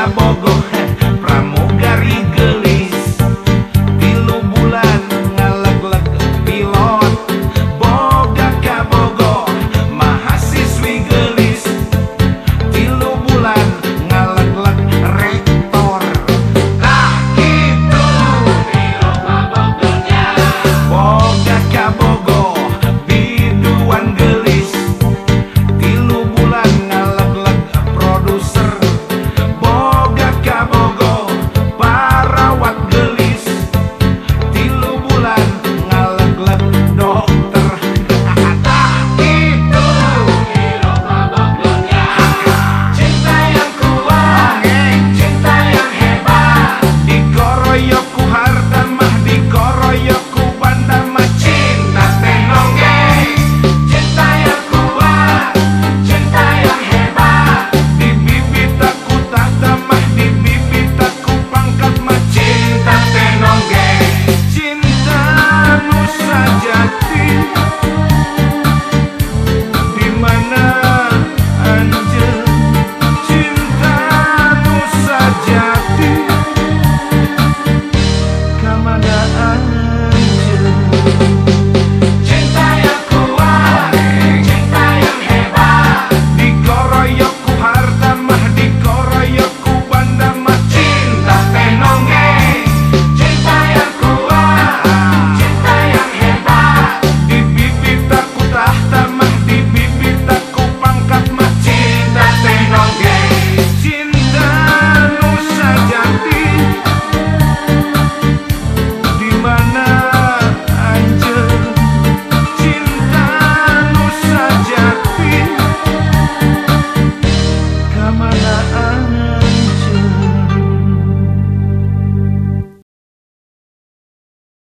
tampoco.